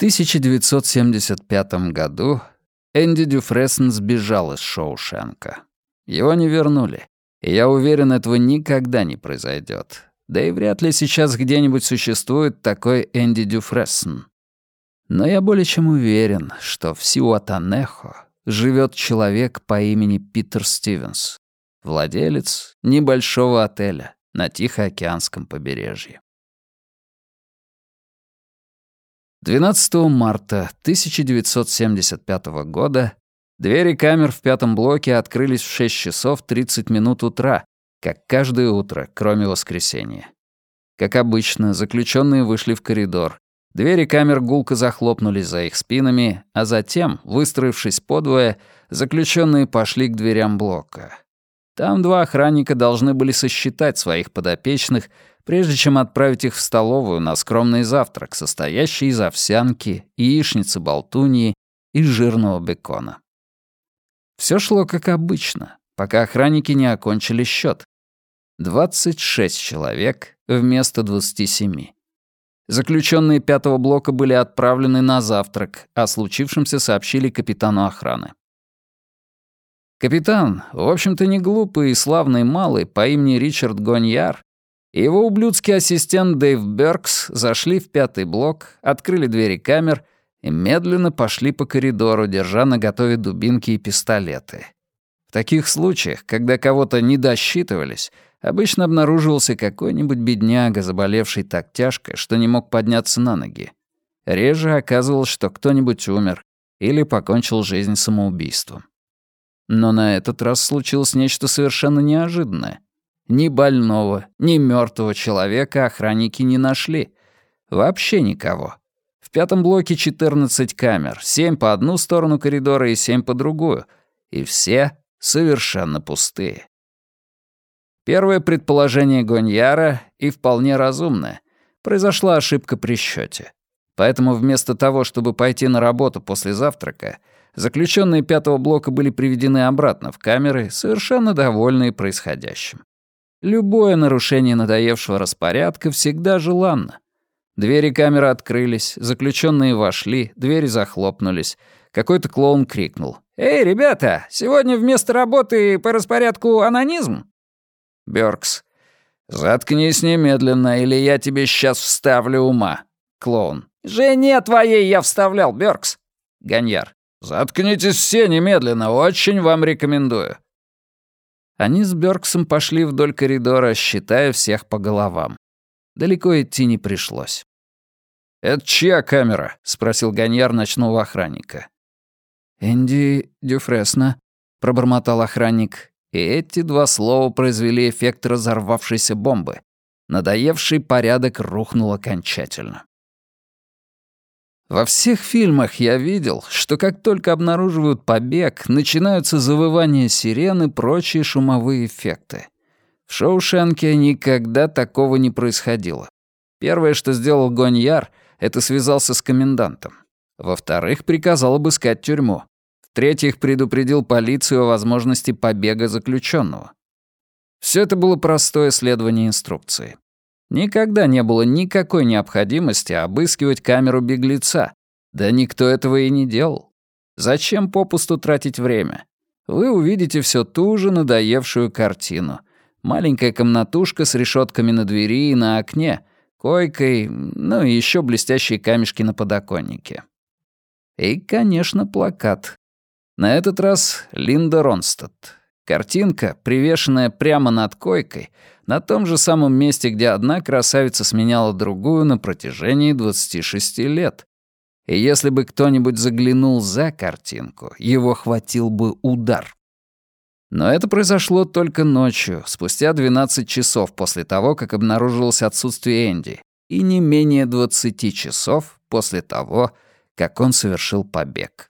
1975 году Энди Дюфрессен сбежал из Шоушенка. Его не вернули, и я уверен, этого никогда не произойдет. Да и вряд ли сейчас где-нибудь существует такой Энди Дюфрессен. Но я более чем уверен, что в Сиуатанехо живет человек по имени Питер Стивенс, владелец небольшого отеля на Тихоокеанском побережье. 12 марта 1975 года двери камер в пятом блоке открылись в 6 часов 30 минут утра, как каждое утро, кроме воскресенья. Как обычно, заключенные вышли в коридор. Двери камер гулко захлопнулись за их спинами, а затем, выстроившись подвое, заключенные пошли к дверям блока. Там два охранника должны были сосчитать своих подопечных прежде чем отправить их в столовую на скромный завтрак, состоящий из овсянки, яичницы болтуньи и жирного бекона. Все шло как обычно, пока охранники не окончили счет. 26 человек вместо 27. Заключенные пятого блока были отправлены на завтрак, о случившемся сообщили капитану охраны. Капитан, в общем-то не глупый и славный малый по имени Ричард Гоньяр, его ублюдский ассистент Дэйв Беркс зашли в пятый блок, открыли двери камер и медленно пошли по коридору, держа наготове дубинки и пистолеты. В таких случаях, когда кого-то не досчитывались, обычно обнаруживался какой-нибудь бедняга, заболевший так тяжко, что не мог подняться на ноги. Реже оказывалось, что кто-нибудь умер или покончил жизнь самоубийством. Но на этот раз случилось нечто совершенно неожиданное — ни больного, ни мертвого человека охранники не нашли. Вообще никого. В пятом блоке 14 камер, 7 по одну сторону коридора и 7 по другую. И все совершенно пустые. Первое предположение Гоньяра и вполне разумное. Произошла ошибка при счете. Поэтому вместо того, чтобы пойти на работу после завтрака, заключенные пятого блока были приведены обратно в камеры, совершенно довольные происходящим. Любое нарушение надоевшего распорядка всегда желанно. Двери камеры открылись, заключенные вошли, двери захлопнулись. Какой-то клоун крикнул. «Эй, ребята, сегодня вместо работы по распорядку анонизм?» Бёркс. «Заткнись немедленно, или я тебе сейчас вставлю ума». Клоун. «Жене твоей я вставлял, Бёркс». Гоньяр. «Заткнитесь все немедленно, очень вам рекомендую». Они с Бёрксом пошли вдоль коридора, считая всех по головам. Далеко идти не пришлось. «Это чья камера?» — спросил Ганьяр ночного охранника. «Энди Дюфресна», — пробормотал охранник, и эти два слова произвели эффект разорвавшейся бомбы. Надоевший порядок рухнул окончательно. Во всех фильмах я видел, что как только обнаруживают побег, начинаются завывания сирен и прочие шумовые эффекты. В Шоушенке никогда такого не происходило. Первое, что сделал Гоньяр, это связался с комендантом. Во-вторых, приказал обыскать тюрьму. В-третьих, предупредил полицию о возможности побега заключенного. Все это было простое следование инструкции. Никогда не было никакой необходимости обыскивать камеру беглеца. Да никто этого и не делал. Зачем попусту тратить время? Вы увидите все ту же надоевшую картину. Маленькая комнатушка с решетками на двери и на окне, койкой, ну и еще блестящие камешки на подоконнике. И, конечно, плакат. На этот раз Линда Ронстадт. Картинка, привешенная прямо над койкой, на том же самом месте, где одна красавица сменяла другую на протяжении 26 лет. И если бы кто-нибудь заглянул за картинку, его хватил бы удар. Но это произошло только ночью, спустя 12 часов после того, как обнаружилось отсутствие Энди, и не менее 20 часов после того, как он совершил побег.